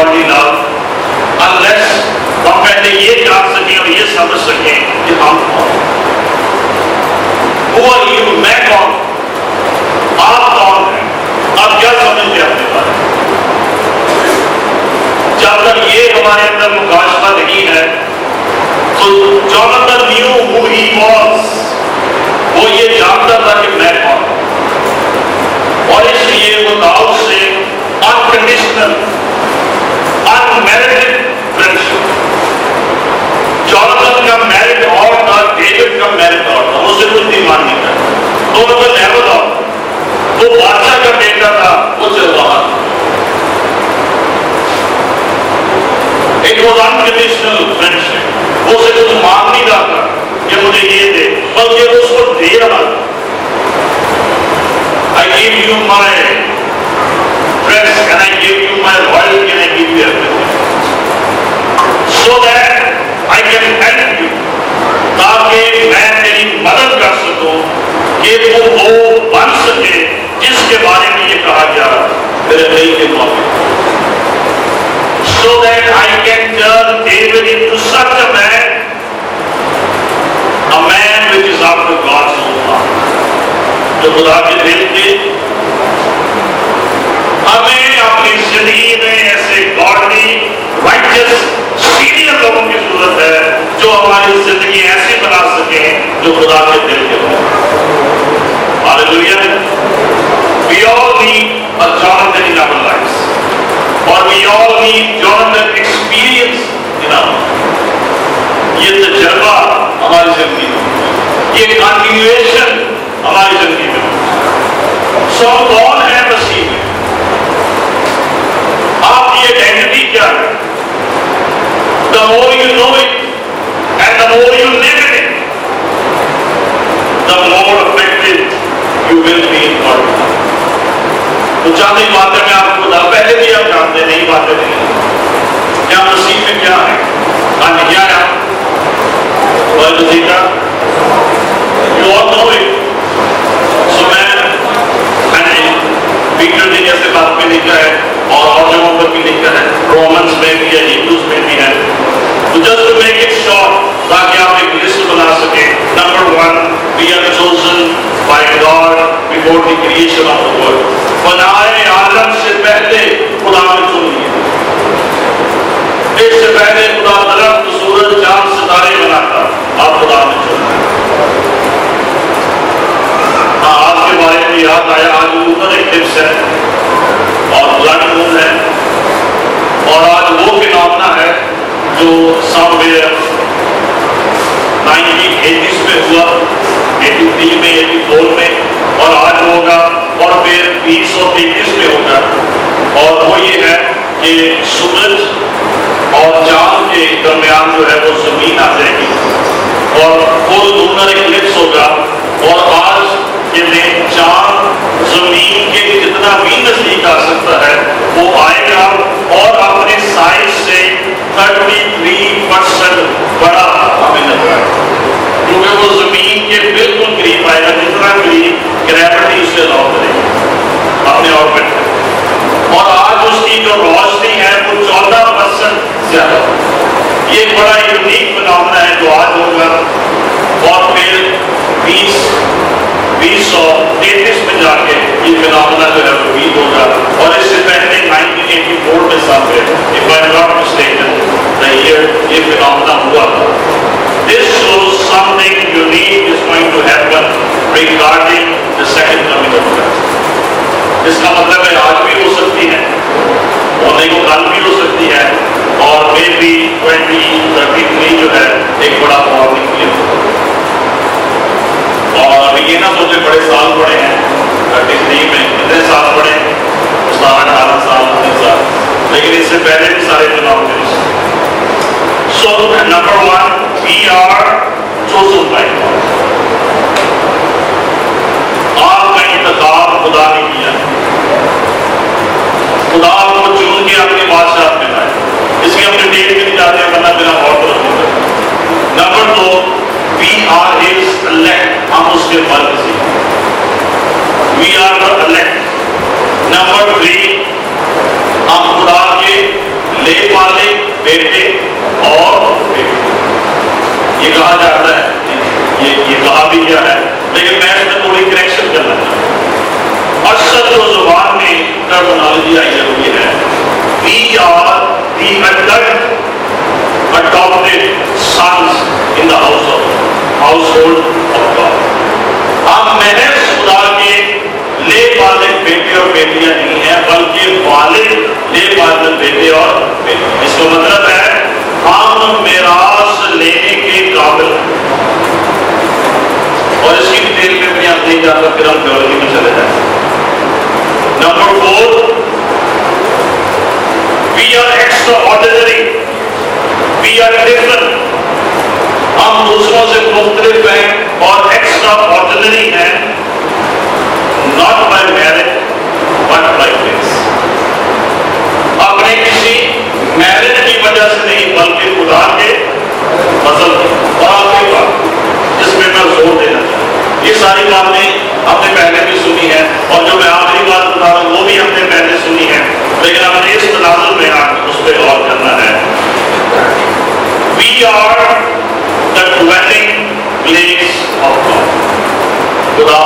people with godly love. Unless ہم پہلے یہ جان سکیں اور یہ سمجھ سکیں کہ ہم کون ہیں۔ Who میں کون آپ کون ہیں؟ آپ کیا سمجھتے ہیں اپنے بارے جب تک یہ ہمارے اندر مکاشفہ نہیں ہے، تو جونتن نیو ہو ہی واز وہ یہ جانتا تھا کہ میں کون ہوں اور اس لیے وہ داؤد سے انکنڈیشنل انمیرڈ فرینڈشپ جونتن کا میرٹ اور تھا ڈیوڈ کا میرٹ اور تھا وہ سے کچھ نہیں ماننے کا دونوں کا لیول اور تھا وہ بادشاہ کا بیٹا تھا وہ سے وہاں ایک وہ انکنڈیشنل فرینڈشپ وہ سے کچھ مانگ نہیں رہا تھا کہ مجھے یہ دے بلکہ اس کو دے رہا تھا I give you my friends, can I give you my royal, can I give you everything? So that I can help you. تاکہ میں تیری کہ وہ وہ بن سکے۔ جس کے بارے میں یہ کہا گیا، میرے دل کے موقع so that I can turn David into such a man a man which is after God's own heart. جو خدا کے دل کے ہمیں اپنی زندگی میں ایسے گاڈلی رائٹس سینئر لوگوں کی ضرورت ہے جو ہماری زندگی ایسی بنا سکے جو خدا کے دل کے ہوں۔ Hallelujah. We all need a Jonathan in our lives. Or we all need Jonathan experience in our lives. یہ تجربہ ہماری زندگی میں یہ کنٹینیویشن ہماری زندگی میں سو کون ہے مسیح میں آپ کی آئیڈینٹی کیا ہے the more you know it and the more you love it the more effective you will be God تو چاندی باتیں میں آپ کو بتا پہلے بھی آپ جانتے نہیں باتیں نہیں کیا مسیح میں کیا ہے؟ ہاں جی، کیا ہے؟ بھائی مسیح کا۔ You all know it so میں میں نے پیٹر نے جیسے بات میں لکھا ہے اور اور جگہوں پر بھی لکھا ہے۔ رومنس میں بھی ہے ہندوز میں بھی ہے۔ تو جسٹ میک اٹ شارٹ تاکہ آپ ایک لسٹ بنا سکیں۔ Number one we are chosen by God before the creation of the world بنائے عالم سے پہلے خدا نے چن لیا۔ اس سے پہلے خدا درخت سورج چاند ستارے بناتا۔ اب خدا نے چن ہاں آج کے بارے میں یاد آیا، آج اوپر ایک ٹپس ہے اور بلڈ مون ہے۔ اور آج وہ فنامنا ہے جو سم نائنٹین جی، میں ہوا ایٹی تھری میں ایٹی فور میں، اور آج ہوگا، اور پھر بیس سو تینتیس میں ہوگا۔ اور وہ یہ ہے کہ سورج اور چاند کے درمیان جو ہے، وہ زمین آ جائے گی۔ اور فل لونر ایکلپس ہوگا۔ اور آج کے دن چاند زمین کے جتنا بھی نزدیک آ سکتا ہے، وہ آئے گا اور اپنے سائز سے تھرٹی نہیں جا پھر ہم تھیولوجی میں چلے جائیں number four we are extraordinary we are different ہم دوسروں سے مختلف ہیں اور ایکسٹرا آرڈینری ہیں not by merit but by grace اپنے کسی میرٹ کی وجہ سے نہیں، بلکہ خدا کے فضل کی۔ یہ ساری باتیں ہم نے پہلے بھی سنی ہیں اور جو میں آخری بات بتا رہا ہوں وہ بھی ہم نے پہلے سنی ہے لیکن ہم نے اس تناظر میں آج اس پہ غور کرنا ہے۔ We are the dwelling place of God خدا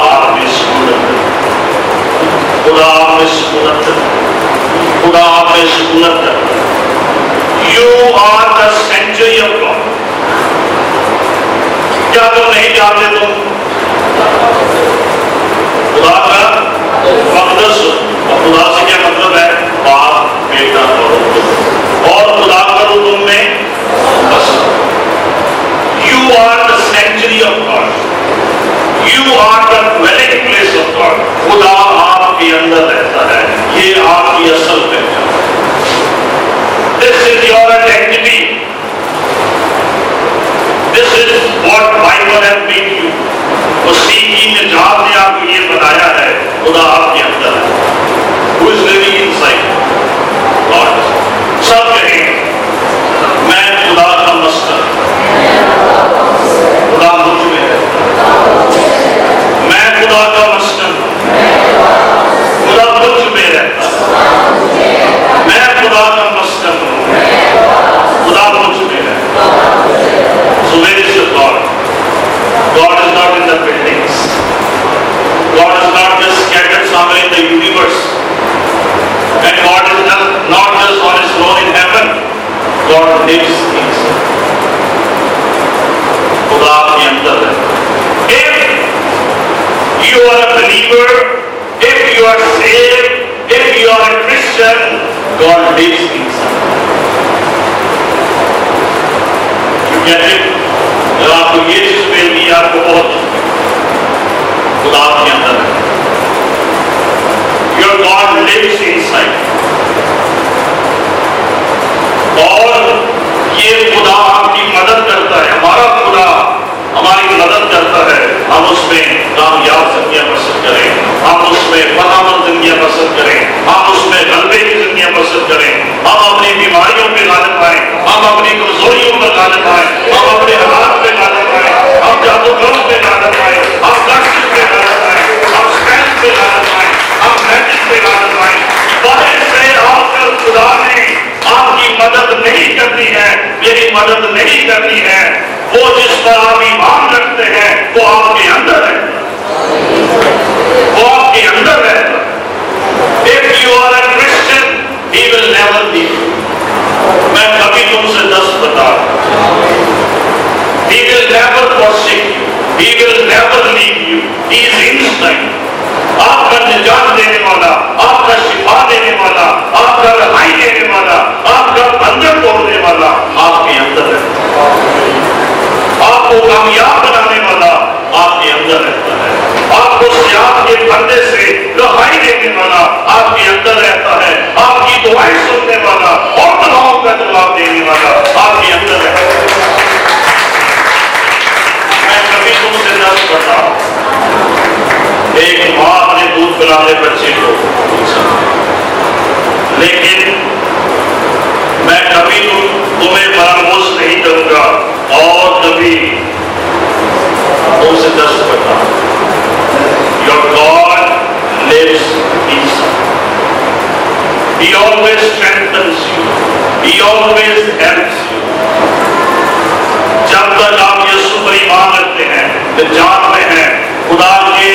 خدا خدا you are the sanctuary of God کیا تم نہیں جانتے تم؟ مقدس اور خدا سے کیا مطلب ہے پاپ اور خدا کرو تم میں بس you are the sanctuary of God you are the dwelling place of God خدا آپ کے اندر رہتا ہے یہ آپ کی اصل پہچان this is your identity this is what Bible has you نجات نے آپ کو یہ بتایا خدا آپ کے اندر ہے۔ کامیاب بنانے والا آپ کے اندر رہتا ہے۔ آپ کو سیاح کے پردے سے رہائی دینے والا آپ کے اندر رہتا ہے۔ آپ کی دعائیں سننے والا اور دعاؤں کا جواب دینے والا آپ کے اندر رہتا ہے۔ میں کبھی تم سے دس بتا ایک ماں اپنے دودھ پلانے بچے کو لیکن میں کبھی تمہیں فراموش نہیں کروں گا۔ اور کبھی تم سے دس Your God lives inside. He always strengthens you. He always helps you. جب تک آپ یسو پر ایمان رکھتے ہیں تو جان میں ہیں خدا کے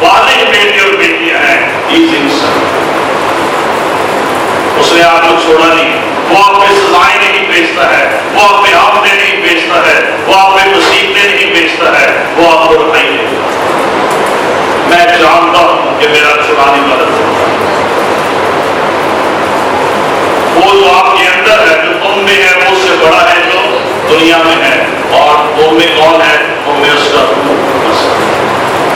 والد بیٹے اور بیٹیاں ہیں He's inside. اس نے آپ کو چھوڑا نہیں وہ آپ پہ سزائیں نہیں بیچتا ہے، وہ آپ پہ آفتے نہیں بیچتا ہے، وہ آپ پہ مصیبتیں نہیں بیچتا ہے، وہ آپ کو رکھائی نہیں میں جانتا ہوں کہ میرا چھڑانے والا وہ جو آپ کے اندر ہے، جو تم میں ہے، وہ اس سے بڑا ہے، جو دنیا میں ہے۔ اور تم میں کون ہے؟ تم میں اس کا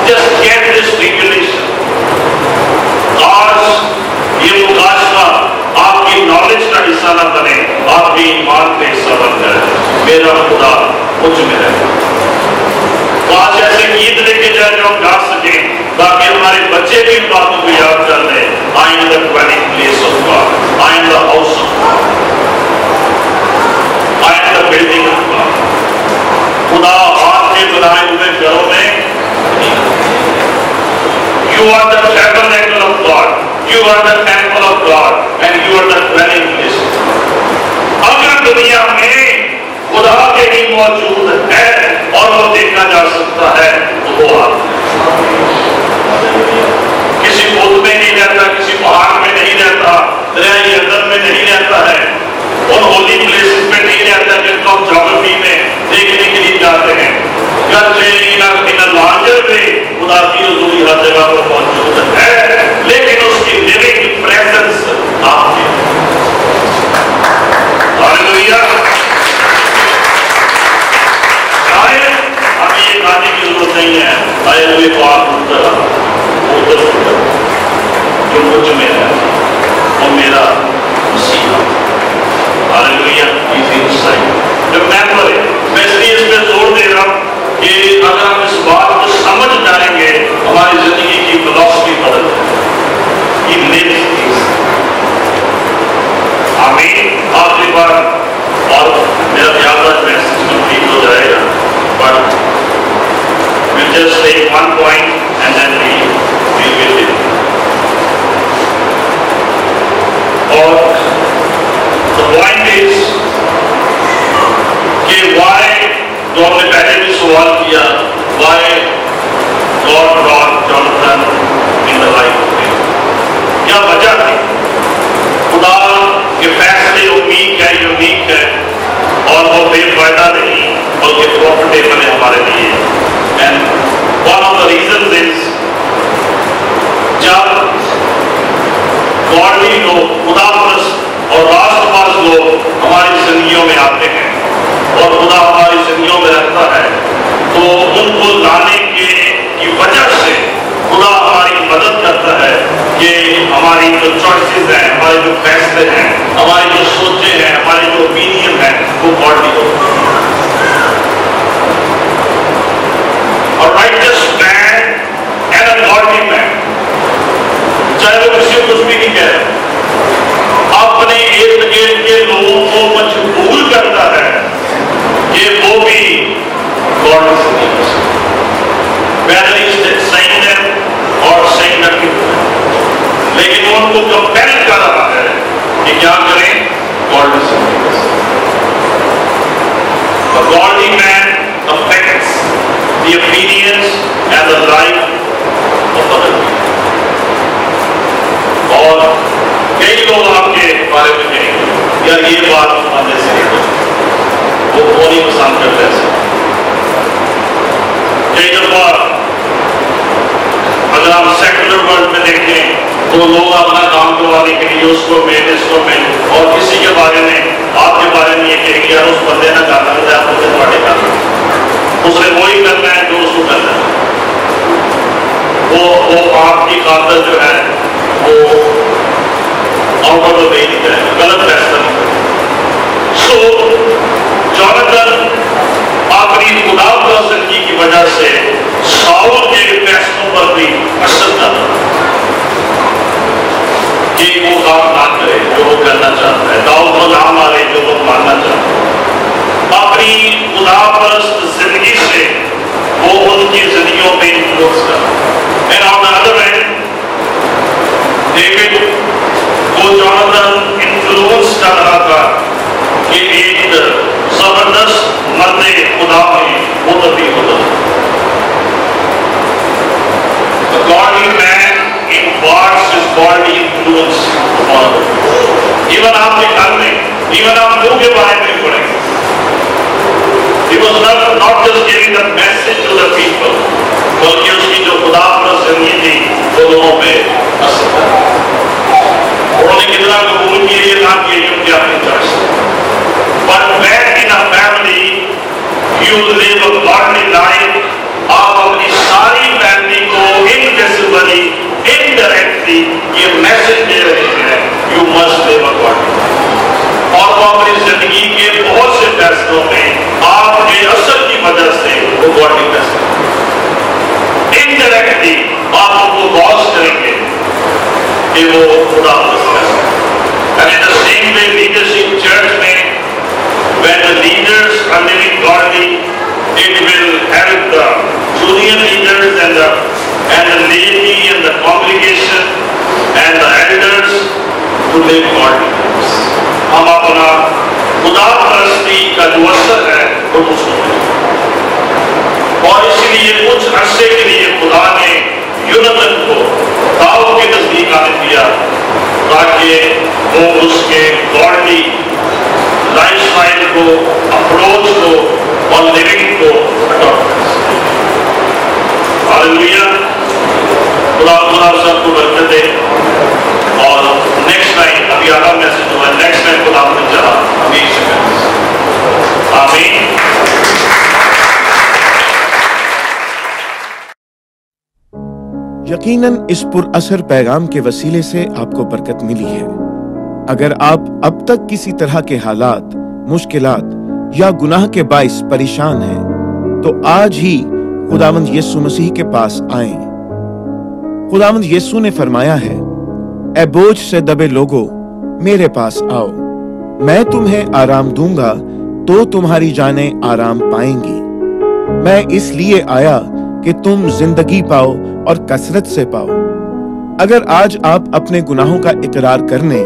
جسٹ گیٹ دس ریگولیشن آج یہ مقاصدہ آپ کی نالج کا حصہ نہ بنے، آپ کی ایمان کا حصہ بن جائے میرا خدا مجھ میں ہے۔ آج ایسے گیت لے کے جائے جو ہم گا سکیں تاکہ ہمارے بچے بھی ان باتوں کو یاد کر لیں۔ In the dwelling place of God in the house of God in the building. Of God خدا ہاتھ کے بنائے ہوئے گھروں میں۔ You are the tabernacle of God. You are the temple of God. And you are the dwelling place. اگر دنیا میں خدا کے ہی موجود ہے اور وہ دیکھا جا سکتا ہے تو وہ آپ کسی بدھ میں نہیں رہتا کسی پہاڑ میں نہیں رہتا دریائی اندر میں نہیں رہتا ہے ان ہولی پلیسز میں نہیں رہتا جن کو ہم جاگرفی میں دیکھنے کے لیے جاتے ہیں لانجر میں خدا کی حضوری ہر جگہ پر موجود ہے لیکن اس کی لیونگ پریزنس آپ کے ہاللویا شاید ہمیں یہ کہنے کی ضرورت نہیں ہے آئے ہوئے کو آپ اتر اتر اتر جو مجھ میں ہے وہ میرا مسیح ہاللویا از انسائڈ ریمبر میں اس لیے اس پہ زور دے رہا ہوں کہ اگر ہم اس بات کو سمجھ جائیں گے ہماری زندگی کی فلاسفی بدل جائے گی آمین آخری بار اور میرا خیال تھا میسج کمپلیٹ ہو جائے گا but we'll just take one point and then we deal with it. اور the point is کہ why جو ہم نے پہلے بھی سوال کیا why God brought Jonathan in the life of him کیا وجہ تھی خدا کے فیصلے امید ہے یونیک ہے اور وہ بے فائدہ نہیں بلکہ پروفٹیبل ہے ہمارے لیے and one of the reasons is جب گاڈلی لوگ خدا پرست اور راست پاس لوگ ہماری زندگیوں میں آتے ہیں اور خدا ہماری زندگیوں میں رہتا ہے، تو ان کو لانے کے کی وجہ سے خدا ہماری مدد کرتا ہے کہ ہماری جو چوائسیز ہیں ہمارے جو فیصلے ہیں، ہماری جو سوچیں ہیں، ہماری جو اوپینین ہے وہ گاڈلی ہوتی ہیں مارننگ چاہے وہ کسی کچھ بھی نہیں کہہ رہا اپنے ارد گرد کے لوگوں کو مجبور کرتا ہے کہ وہ بھی اور لیکن ان کو کمپیل کر رہا ہے کہ کیا کریں God man and the life لوگ آپ کے بارے میں کہیں یا یہ بات بندے سے نہیں وہ کون ہی پسند کرتا ہے کئی دفعہ اگر ہم سیکولر ورلڈ میں دیکھیں تو لوگ اپنا کام کروانے کے لیے اس کو مین اس کو مین اور کسی کے بارے میں آپ کے بارے میں یہ کہیں گے یار اس بندے نہ کرنا ہے آپ کو تھوڑے کرنا۔ اس نے وہی کرنا ہے جو اس کو کرنا ہے۔ وہ وہ آپ کی خاطر جو ہے، وہ آؤٹ نہیں غلط فیصلہ سو جانتن اپنی کی وجہ سے ساؤل کے فیصلوں پر بھی اثر کہ وہ کام نہ کرے جو وہ کرنا چاہتا ہے داؤد جو وہ ماننا چاہتا ہے اپنی زندگی سے وہ ان کی زندگیوں میں انفلوئنس کر رہا ہے۔ جو خدا پر زندگی تھی وہ لوگوں پہ اثر کرا انہوں نے کتنا قبول کیا نہ کیا یہ ان کی اپنی choice But when in a family you live a godly life, آپ اپنی ساری فیملی کو انویسیبلی انڈائریکٹلی یہ میسج دے رہے ہیں۔ You must live a godly اور وہ اپنی زندگی کے بہت سے فیصلوں میں آپ کے اثر کی وجہ سے وہ گاڈلی فیصلے انڈائریکٹلی آپ ان کو باس کریں گے کہ وہ خدا فیصلہ leaders are it will help the junior leaders and the and the laity and the congregation and the elders to live godly ہم اپنا خدا پرستی کا جو اثر ہے وہ دوسروں میں اور اس لیے کچھ عرصے کے لیے خدا نے یونتن کو داؤد کے نزدیک آنے دیا تاکہ وہ اس کے گاڈلی لائف سٹائل کو اپروچ کو اور لیونگ کو اڈاپٹ کر خدا خدا سب کو برکت دے اور نیکسٹ ٹائم ابھی آگا میسج ہوا نیکسٹ ٹائم خدا نے چلا ابھی آمین یقیناً اس پر اثر پیغام کے وسیلے سے آپ کو برکت ملی ہے اگر آپ اب تک کسی طرح کے حالات، مشکلات یا گناہ کے باعث پریشان ہیں، تو آج ہی خداوند یسو مسیح کے پاس آئیں۔ خداوند یسو نے فرمایا ہے، اے بوجھ سے دبے لوگوں، میرے پاس آؤ۔ میں تمہیں آرام دوں گا، تو تمہاری جانیں آرام پائیں گی۔ میں اس لیے آیا کہ تم زندگی پاؤ اور کثرت سے پاؤ۔ اگر آج آپ اپنے گناہوں کا اقرار کرنے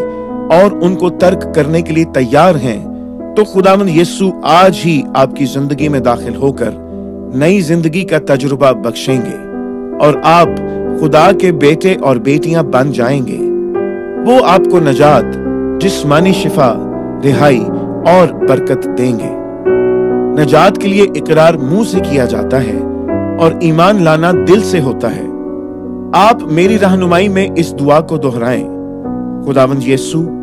اور ان کو ترک کرنے کے لیے تیار ہیں، تو خداون یسو آج ہی آپ کی زندگی میں داخل ہو کر نئی زندگی کا تجربہ بخشیں گے اور آپ خدا کے بیٹے اور بیٹیاں بن جائیں گے۔ وہ آپ کو نجات، جسمانی شفا، رہائی اور برکت دیں گے۔ نجات کے لیے اقرار منہ سے کیا جاتا ہے اور ایمان لانا دل سے ہوتا ہے۔ آپ میری رہنمائی میں اس دعا کو دہرائیں۔ خداوند یسو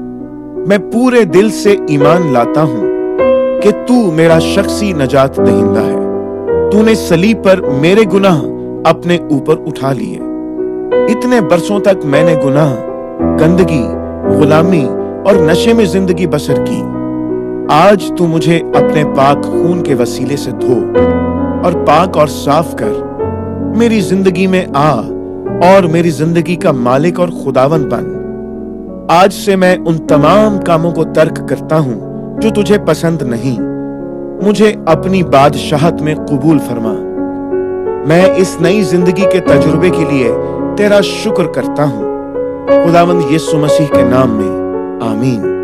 میں پورے دل سے ایمان لاتا ہوں کہ تو میرا شخصی نجات دہندہ ہے۔ تو نے سلیب پر میرے گناہ اپنے اوپر اٹھا لیے۔ اتنے برسوں تک میں نے گناہ، گندگی، غلامی اور نشے میں زندگی بسر کی۔ آج تو مجھے اپنے پاک خون کے وسیلے سے دھو اور پاک اور صاف کر۔ میری زندگی میں آ اور میری زندگی کا مالک اور خداون بن۔ آج سے میں ان تمام کاموں کو ترک کرتا ہوں جو تجھے پسند نہیں۔ مجھے اپنی بادشاہت میں قبول فرما۔ میں اس نئی زندگی کے تجربے کے لیے تیرا شکر کرتا ہوں۔ خداوند یسو مسیح کے نام میں، آمین۔